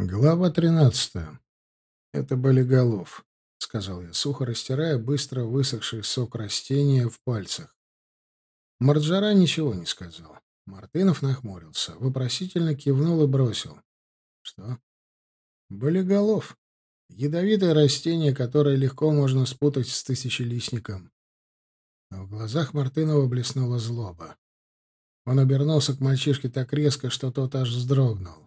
Глава тринадцатая. Это болиголов, — сказал я, сухо растирая быстро высохший сок растения в пальцах. Марджара ничего не сказал. Мартынов нахмурился, вопросительно кивнул и бросил. — Что? — Болиголов. Ядовитое растение, которое легко можно спутать с тысячелистником. в глазах Мартынова блеснула злоба. Он обернулся к мальчишке так резко, что тот аж вздрогнул.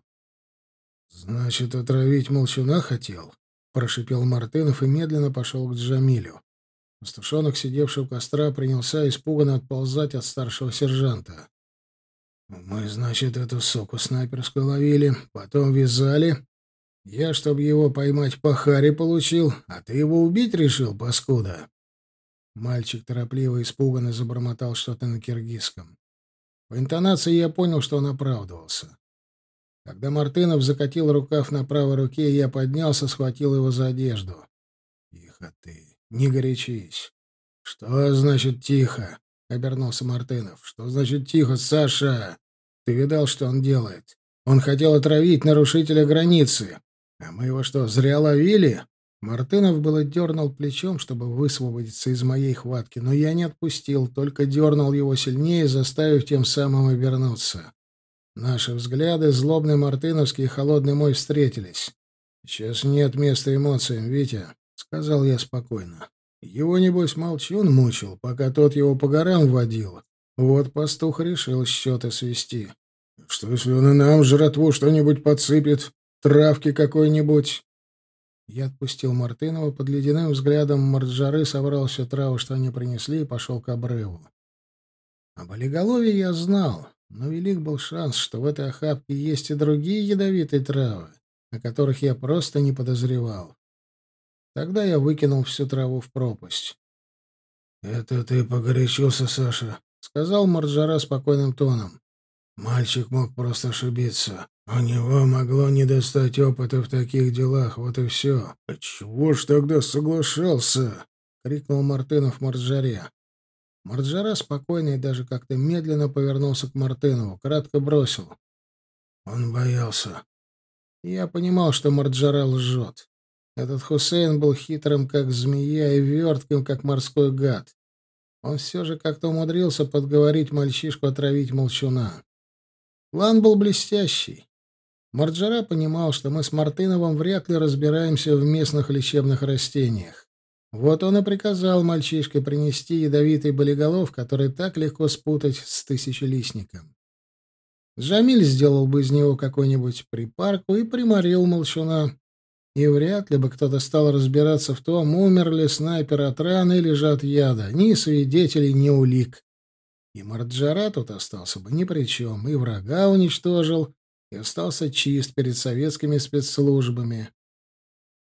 «Значит, отравить молчуна хотел?» — прошипел Мартынов и медленно пошел к Джамилю. Пастушонок, сидевший у костра, принялся испуганно отползать от старшего сержанта. «Мы, значит, эту соку снайперскую ловили, потом вязали. Я, чтобы его поймать, по харе получил, а ты его убить решил, паскуда?» Мальчик торопливо и испуганно забормотал что-то на киргизском. По интонации я понял, что он оправдывался. Когда Мартынов закатил рукав на правой руке, я поднялся, схватил его за одежду. «Тихо ты, не горячись». «Что значит тихо?» — обернулся Мартынов. «Что значит тихо, Саша? Ты видал, что он делает? Он хотел отравить нарушителя границы. А мы его что, зря ловили?» Мартынов было дернул плечом, чтобы высвободиться из моей хватки, но я не отпустил, только дернул его сильнее, заставив тем самым обернуться. Наши взгляды, злобный мартыновский и холодный мой, встретились. «Сейчас нет места эмоциям, Витя», — сказал я спокойно. Его, небось, молчун мучил, пока тот его по горам водил. Вот пастух решил счеты свести. Что, если он и нам жратву что-нибудь подсыпет? Травки какой-нибудь? Я отпустил Мартынова, под ледяным взглядом Марджары собрал все травы, что они принесли, и пошел к обрыву. О болиголове я знал. Но велик был шанс, что в этой охапке есть и другие ядовитые травы, о которых я просто не подозревал. Тогда я выкинул всю траву в пропасть. — Это ты погорячился, Саша, — сказал Марджара спокойным тоном. — Мальчик мог просто ошибиться. У него могло не достать опыта в таких делах, вот и все. — А чего ж тогда соглашался? — крикнул Мартынов Марджаре. Марджара спокойно и даже как-то медленно повернулся к Мартынову, кратко бросил. Он боялся. Я понимал, что Марджара лжет. Этот Хусейн был хитрым, как змея, и вертким, как морской гад. Он все же как-то умудрился подговорить мальчишку отравить молчуна. План был блестящий. Марджара понимал, что мы с Мартыновым вряд ли разбираемся в местных лечебных растениях. Вот он и приказал мальчишке принести ядовитый болиголов, который так легко спутать с тысячелистником. Джамиль сделал бы из него какой-нибудь припарку и приморил молчуна. И вряд ли бы кто-то стал разбираться в том, умер ли снайпер от раны или же от яда. Ни свидетелей, ни улик. И Марджара тут остался бы ни при чем, и врага уничтожил, и остался чист перед советскими спецслужбами.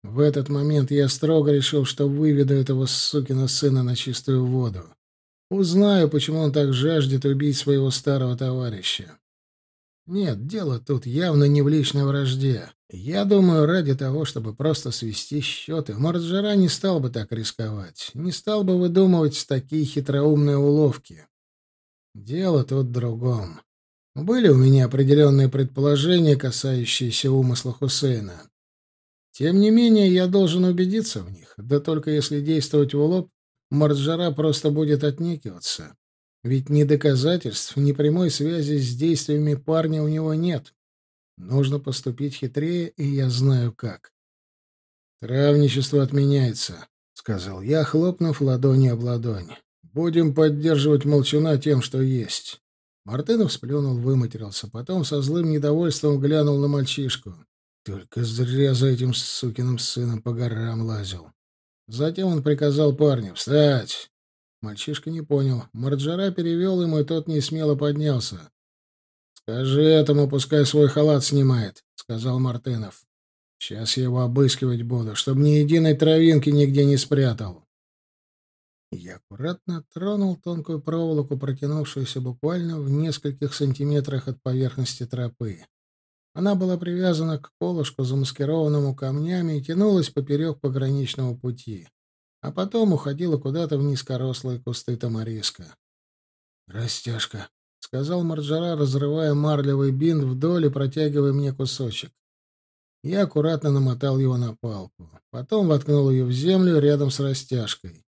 В этот момент я строго решил, что выведу этого сукина сына на чистую воду. Узнаю, почему он так жаждет убить своего старого товарища. Нет, дело тут явно не в личной вражде. Я думаю, ради того, чтобы просто свести счеты, Марджара не стал бы так рисковать, не стал бы выдумывать такие хитроумные уловки. Дело тут в другом. Были у меня определенные предположения, касающиеся умысла Хусейна. Тем не менее, я должен убедиться в них. Да только если действовать в лоб, Марджара просто будет отнекиваться. Ведь ни доказательств, ни прямой связи с действиями парня у него нет. Нужно поступить хитрее, и я знаю как. «Травничество отменяется», — сказал я, хлопнув ладони об ладонь. «Будем поддерживать молчуна тем, что есть». Мартынов сплюнул, выматерился, потом со злым недовольством глянул на мальчишку. Только зря за этим сукиным сыном по горам лазил. Затем он приказал парню «Встать!». Мальчишка не понял. Марджара перевел ему, и тот не смело поднялся. «Скажи этому, пускай свой халат снимает», — сказал Мартынов. «Сейчас я его обыскивать буду, чтобы ни единой травинки нигде не спрятал». Я аккуратно тронул тонкую проволоку, протянувшуюся буквально в нескольких сантиметрах от поверхности тропы. Она была привязана к колышку, замаскированному камнями, и тянулась поперек пограничного пути, а потом уходила куда-то в низкорослые кусты тамариска. «Растяжка», — сказал Марджара, разрывая марлевый бинт вдоль и протягивая мне кусочек. Я аккуратно намотал его на палку. Потом воткнул ее в землю рядом с растяжкой.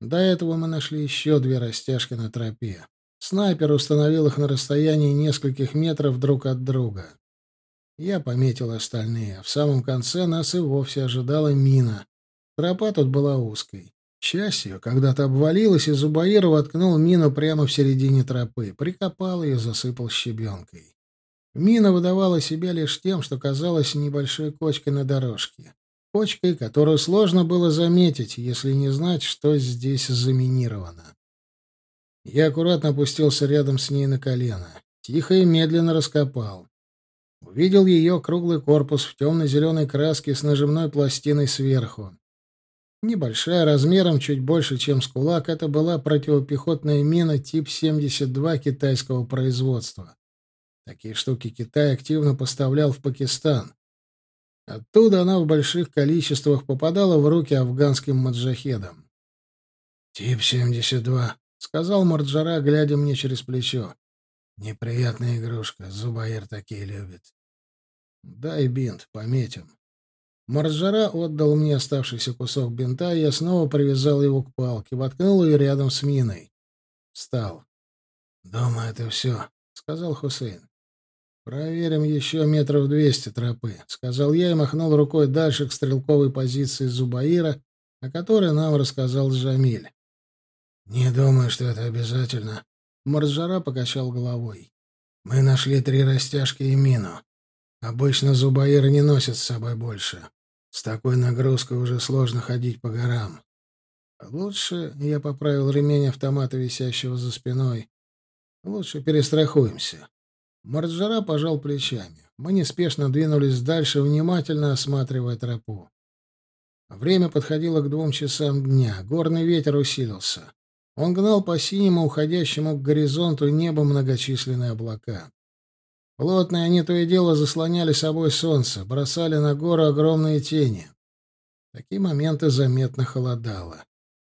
До этого мы нашли еще две растяжки на тропе. Снайпер установил их на расстоянии нескольких метров друг от друга. Я пометил остальные. В самом конце нас и вовсе ожидала мина. Тропа тут была узкой. Часть ее когда-то обвалилась, и Зубаир воткнул мину прямо в середине тропы. Прикопал ее, засыпал щебенкой. Мина выдавала себя лишь тем, что казалась небольшой кочкой на дорожке. Кочкой, которую сложно было заметить, если не знать, что здесь заминировано. Я аккуратно опустился рядом с ней на колено. Тихо и медленно раскопал. Увидел ее круглый корпус в темно-зеленой краске с нажимной пластиной сверху. Небольшая, размером чуть больше, чем с кулак, это была противопехотная мина тип 72 китайского производства. Такие штуки Китай активно поставлял в Пакистан. Оттуда она в больших количествах попадала в руки афганским маджахедам. «Тип 72», — сказал Марджара, глядя мне через плечо. Неприятная игрушка. Зубаир такие любит. Дай бинт, пометим. Марджара отдал мне оставшийся кусок бинта, и я снова привязал его к палке, воткнул ее рядом с миной. Встал. «Думаю, это все», — сказал Хусейн. «Проверим еще метров двести тропы», — сказал я и махнул рукой дальше к стрелковой позиции Зубаира, о которой нам рассказал Джамиль. «Не думаю, что это обязательно», Марджара покачал головой. «Мы нашли три растяжки и мину. Обычно зубаиры не носят с собой больше. С такой нагрузкой уже сложно ходить по горам. Лучше я поправил ремень автомата, висящего за спиной. Лучше перестрахуемся». Марджара пожал плечами. Мы неспешно двинулись дальше, внимательно осматривая тропу. Время подходило к двум часам дня. Горный ветер усилился. Он гнал по синему, уходящему к горизонту небу многочисленные облака. Плотные они то и дело заслоняли собой солнце, бросали на гору огромные тени. В такие моменты заметно холодало.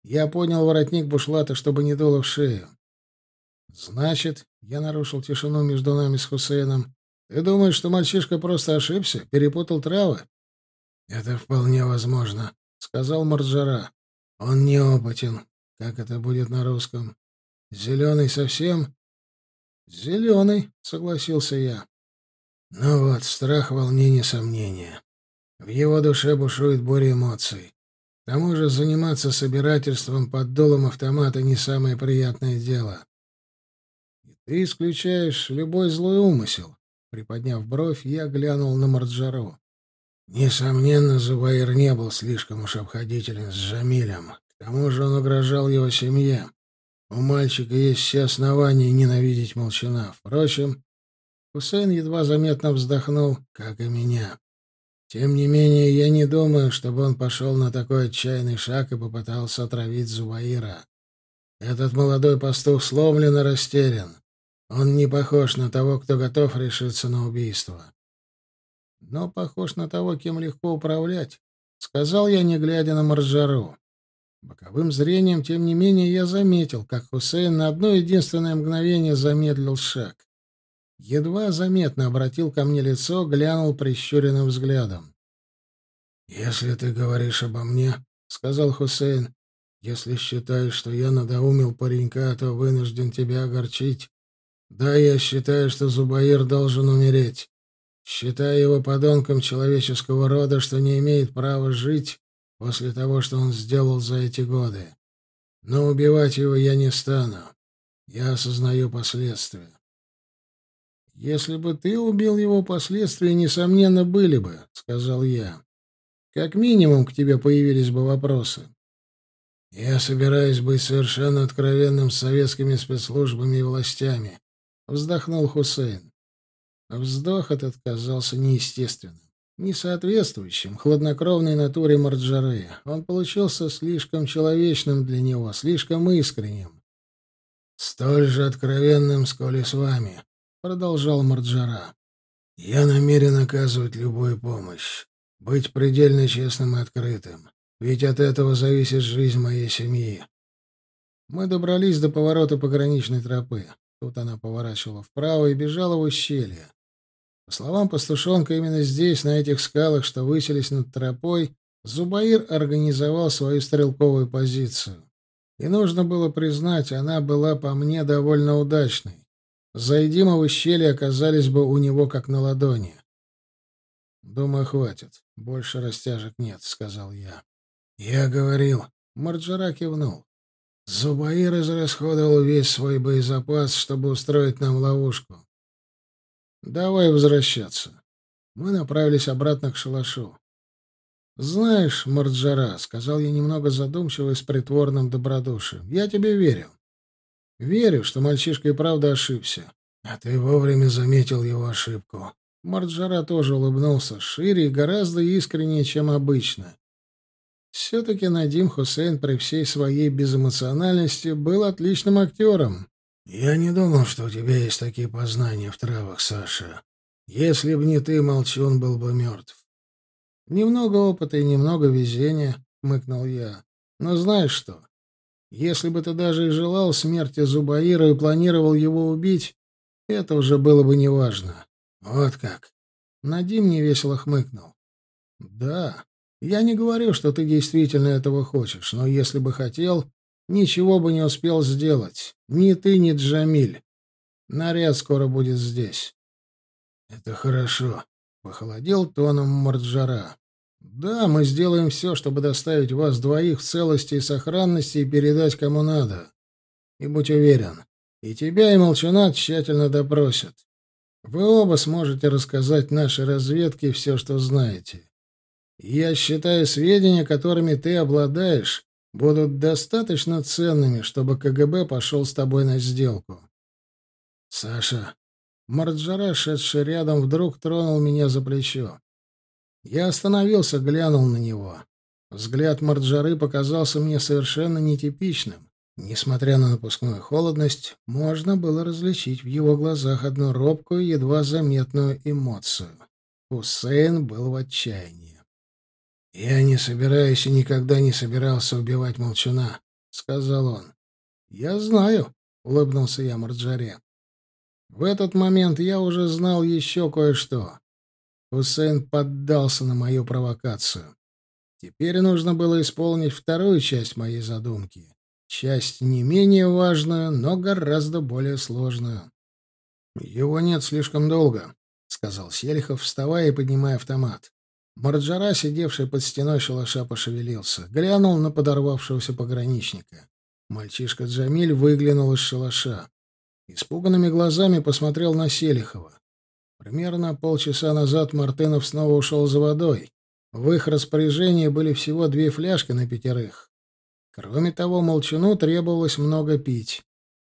Я поднял воротник бушлата, чтобы не дуло в шею. «Значит, я нарушил тишину между нами с Хусейном. Ты думаешь, что мальчишка просто ошибся, перепутал травы?» «Это вполне возможно», — сказал Марджара. «Он неопытен, как это будет на русском? Зеленый совсем? Зеленый, согласился я. Ну вот, страх, волнение, сомнения. В его душе бушует буря эмоций. К тому же заниматься собирательством под дулом автомата не самое приятное дело. И ты исключаешь любой злой умысел. Приподняв бровь, я глянул на Марджару. Несомненно, Зубаир не был слишком уж обходителен с Жамилем. К тому же он угрожал его семье. У мальчика есть все основания ненавидеть молчана. Впрочем, Хусейн едва заметно вздохнул, как и меня. Тем не менее, я не думаю, чтобы он пошел на такой отчаянный шаг и попытался отравить Зубаира. Этот молодой пастух сломлен и растерян. Он не похож на того, кто готов решиться на убийство. Но похож на того, кем легко управлять, — сказал я, не глядя на Маржару. Боковым зрением, тем не менее, я заметил, как Хусейн на одно единственное мгновение замедлил шаг. Едва заметно обратил ко мне лицо, глянул прищуренным взглядом. «Если ты говоришь обо мне, — сказал Хусейн, — если считаешь, что я надоумил паренька, то вынужден тебя огорчить. Да, я считаю, что Зубаир должен умереть. Считаю его подонком человеческого рода, что не имеет права жить после того, что он сделал за эти годы. Но убивать его я не стану. Я осознаю последствия. «Если бы ты убил его, последствия, несомненно, были бы», — сказал я. «Как минимум к тебе появились бы вопросы». «Я собираюсь быть совершенно откровенным с советскими спецслужбами и властями», — вздохнул Хусейн. Вздох этот казался неестественным несоответствующим хладнокровной натуре Марджары. Он получился слишком человечным для него, слишком искренним. «Столь же откровенным, сколь и с вами», — продолжал Марджара. «Я намерен оказывать любую помощь, быть предельно честным и открытым, ведь от этого зависит жизнь моей семьи». Мы добрались до поворота пограничной тропы. Тут она поворачивала вправо и бежала в ущелье. По словам пастушонка, именно здесь, на этих скалах, что высились над тропой, Зубаир организовал свою стрелковую позицию. И нужно было признать, она была по мне довольно удачной. Зайди мы в ущелье, оказались бы у него как на ладони. «Думаю, хватит. Больше растяжек нет», — сказал я. «Я говорил». Марджара кивнул. Зубаир израсходовал весь свой боезапас, чтобы устроить нам ловушку. «Давай возвращаться». Мы направились обратно к шалашу. «Знаешь, Марджара», — сказал я немного задумчиво и с притворным добродушием, — «я тебе верю. Верю, что мальчишка и правда ошибся. А ты вовремя заметил его ошибку». Марджара тоже улыбнулся, шире и гораздо искреннее, чем обычно. Все-таки Надим Хусейн при всей своей безэмоциональности был отличным актером. «Я не думал, что у тебя есть такие познания в травах, Саша. Если б не ты, Молчун был бы мертв. Немного опыта и немного везения, — хмыкнул я. Но знаешь что? Если бы ты даже и желал смерти Зубаира и планировал его убить, это уже было бы неважно. Вот как. Надим невесело хмыкнул. Да, я не говорю, что ты действительно этого хочешь, но если бы хотел, ничего бы не успел сделать. Ни ты, ни Джамиль. Наряд скоро будет здесь. Это хорошо, — похолодел тоном Марджара. «Да, мы сделаем все, чтобы доставить вас двоих в целости и сохранности и передать кому надо. И будь уверен, и тебя, и Молчана тщательно допросят. Вы оба сможете рассказать нашей разведке все, что знаете. Я считаю, сведения, которыми ты обладаешь, будут достаточно ценными, чтобы КГБ пошел с тобой на сделку. Саша, Марджара, шедший рядом, вдруг тронул меня за плечо. Я остановился, глянул на него. Взгляд Марджары показался мне совершенно нетипичным. Несмотря на напускную холодность, можно было различить в его глазах одну робкую, едва заметную эмоцию. Хусейн был в отчаянии. «Я не собираюсь и никогда не собирался убивать молчуна», — сказал он. «Я знаю», — улыбнулся я Марджаре. В этот момент я уже знал еще кое-что. Хусейн поддался на мою провокацию. Теперь нужно было исполнить вторую часть моей задумки. Часть не менее важную, но гораздо более сложную. «Его нет слишком долго», — сказал Селихов, вставая и поднимая автомат. Марджара, сидевший под стеной шалаша, пошевелился. Глянул на подорвавшегося пограничника. Мальчишка Джамиль выглянул из шалаша. Испуганными глазами посмотрел на Селихова. Примерно полчаса назад Мартынов снова ушел за водой. В их распоряжении были всего две фляжки на пятерых. Кроме того, молчану требовалось много пить,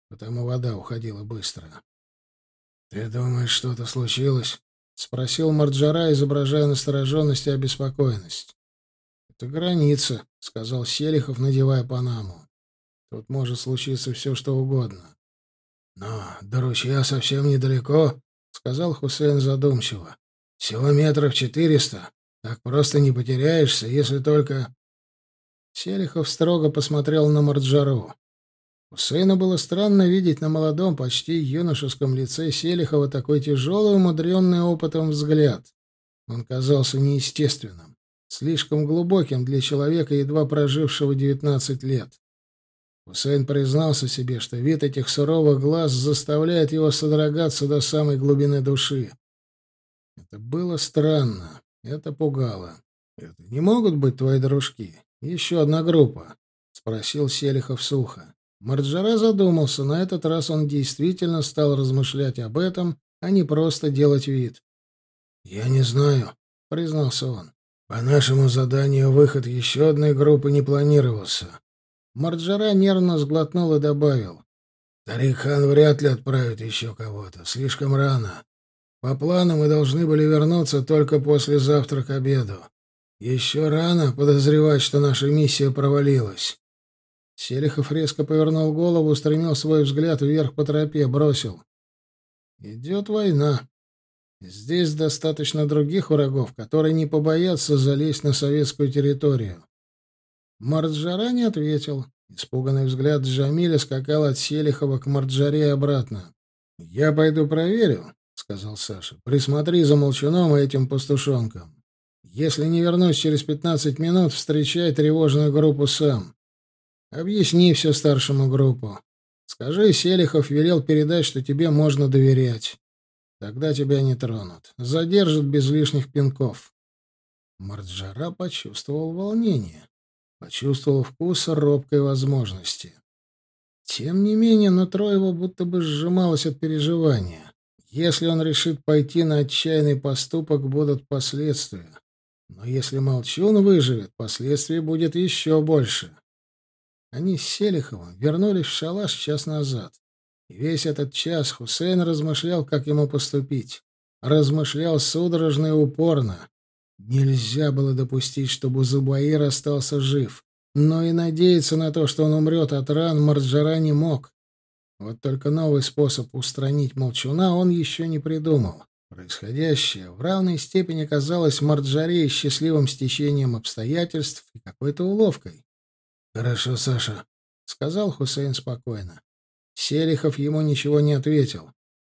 потому вода уходила быстро. «Ты думаешь, что-то случилось?» — спросил Марджара, изображая настороженность и обеспокоенность. «Это граница», — сказал Селихов, надевая панаму. «Тут может случиться все, что угодно». «Но до ручья совсем недалеко», — сказал Хусейн задумчиво. «Всего метров четыреста. Так просто не потеряешься, если только...» Селихов строго посмотрел на Марджару. Хусейну было странно видеть на молодом, почти юношеском лице Селихова такой тяжелый, умудренный опытом взгляд. Он казался неестественным, слишком глубоким для человека, едва прожившего девятнадцать лет. Хусейн признался себе, что вид этих суровых глаз заставляет его содрогаться до самой глубины души. Это было странно, это пугало. «Это не могут быть твои дружки? Еще одна группа?» — спросил Селихов сухо. Марджара задумался, на этот раз он действительно стал размышлять об этом, а не просто делать вид. «Я не знаю», — признался он. «По нашему заданию выход еще одной группы не планировался. Марджара нервно сглотнул и добавил. «Тарик-хан вряд ли отправит еще кого-то. Слишком рано. По плану мы должны были вернуться только после завтрака к обеду. Еще рано подозревать, что наша миссия провалилась». Селихов резко повернул голову, устремил свой взгляд вверх по тропе, бросил. «Идет война. Здесь достаточно других врагов, которые не побоятся залезть на советскую территорию. Марджара не ответил. Испуганный взгляд Джамиля скакал от Селихова к Марджаре и обратно. «Я пойду проверю», — сказал Саша. «Присмотри за молчуном и этим пастушонком. Если не вернусь через пятнадцать минут, встречай тревожную группу сам. Объясни все старшему группу. Скажи, Селихов велел передать, что тебе можно доверять. Тогда тебя не тронут. Задержат без лишних пинков». Марджара почувствовал волнение. Почувствовал вкус робкой возможности. Тем не менее, нутро его будто бы сжималось от переживания. Если он решит пойти на отчаянный поступок, будут последствия. Но если Молчун выживет, последствий будет еще больше. Они с Селиховым вернулись в шалаш час назад. И весь этот час Хусейн размышлял, как ему поступить. Размышлял судорожно и упорно. Нельзя было допустить, чтобы Зубаир остался жив. Но и надеяться на то, что он умрет от ран, Марджара не мог. Вот только новый способ устранить молчуна он еще не придумал. Происходящее в равной степени казалось Марджаре счастливым стечением обстоятельств и какой-то уловкой. «Хорошо, Саша», — сказал Хусейн спокойно. Селихов ему ничего не ответил.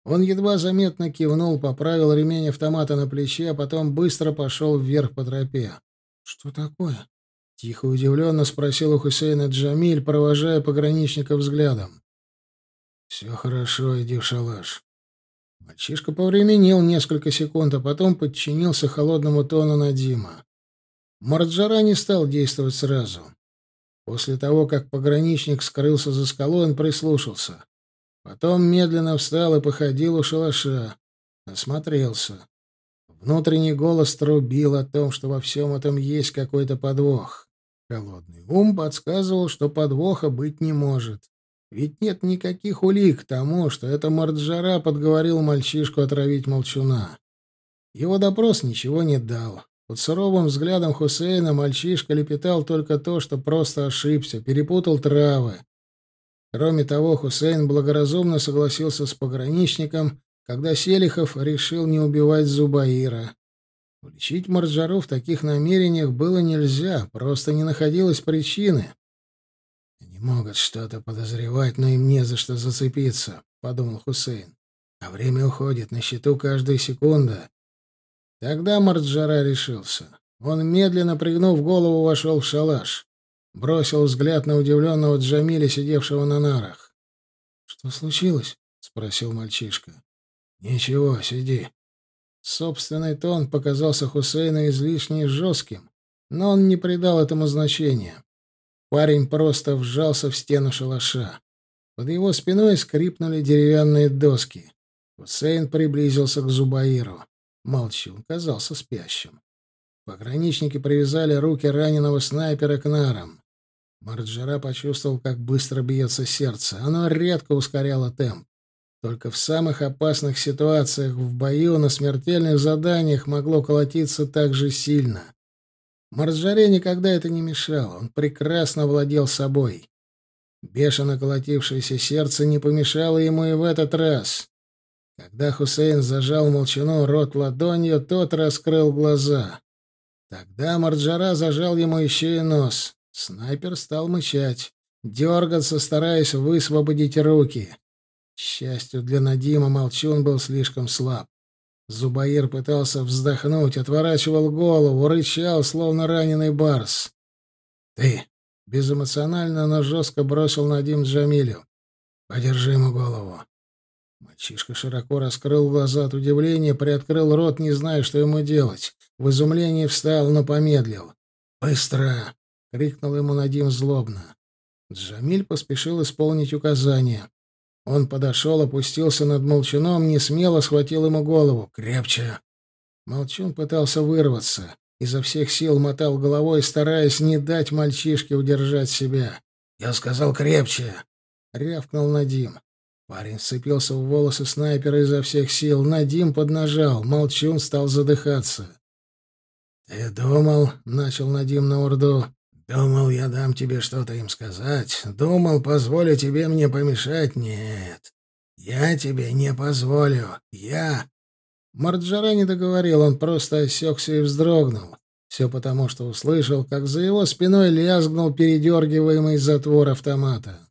Он едва заметно кивнул, поправил ремень автомата на плече, а потом быстро пошел вверх по тропе. «Что такое?» — тихо удивленно спросил у Хусейна Джамиль, провожая пограничника взглядом. «Все хорошо, иди в шалаш». Мальчишка повременил несколько секунд, а потом подчинился холодному тону Надима. Марджара не стал действовать сразу. После того, как пограничник скрылся за скалой, он прислушался. Потом медленно встал и походил у шалаша. Осмотрелся. Внутренний голос трубил о том, что во всем этом есть какой-то подвох. Холодный ум подсказывал, что подвоха быть не может. Ведь нет никаких улик тому, что это Марджара подговорил мальчишку отравить молчуна. Его допрос ничего не дал. Под суровым взглядом Хусейна мальчишка лепетал только то, что просто ошибся, перепутал травы. Кроме того, Хусейн благоразумно согласился с пограничником, когда Селихов решил не убивать Зубаира. Уличить Марджару в таких намерениях было нельзя, просто не находилось причины. «Они могут что-то подозревать, но им не за что зацепиться», — подумал Хусейн. «А время уходит, на счету каждая секунда. Тогда Марджара решился. Он, медленно пригнув голову, вошел в шалаш. Бросил взгляд на удивленного Джамиля, сидевшего на нарах. «Что случилось?» — спросил мальчишка. «Ничего, сиди». Собственный тон показался Хусейну излишне жестким, но он не придал этому значения. Парень просто вжался в стену шалаша. Под его спиной скрипнули деревянные доски. Хусейн приблизился к Зубаиру. Молчун казался спящим. Пограничники привязали руки раненого снайпера к нарам. Марджара почувствовал, как быстро бьется сердце. Оно редко ускоряло темп. Только в самых опасных ситуациях, в бою, на смертельных заданиях могло колотиться так же сильно. Марджаре никогда это не мешало. Он прекрасно владел собой. Бешено колотившееся сердце не помешало ему и в этот раз. Когда Хусейн зажал молчану рот ладонью, тот раскрыл глаза. Тогда Марджара зажал ему еще и нос. Снайпер стал мычать, дергаться, стараясь высвободить руки. К счастью для Надима, молчун был слишком слаб. Зубаир пытался вздохнуть, отворачивал голову, рычал, словно раненый барс. «Ты!» — безэмоционально, но жестко бросил Надим Джамилю. «Подержи ему голову. Мальчишка широко раскрыл глаза от удивления, приоткрыл рот, не зная, что ему делать. В изумлении встал, но помедлил. «Быстро!» — крикнул ему Надим злобно. Джамиль поспешил исполнить указание. Он подошел, опустился над молчуном, не смело схватил ему голову. «Крепче!» Молчун пытался вырваться. Изо всех сил мотал головой, стараясь не дать мальчишке удержать себя. «Я сказал крепче!» — рявкнул Надим. Парень вцепился в волосы снайпера изо всех сил. Надим поднажал. Молчун стал задыхаться. «Ты думал?» — начал Надим на урду. «Думал, я дам тебе что-то им сказать. Думал, позволю тебе мне помешать. Нет. Я тебе не позволю. Я...» Марджара не договорил, он просто осекся и вздрогнул. Все потому, что услышал, как за его спиной лязгнул передергиваемый затвор автомата.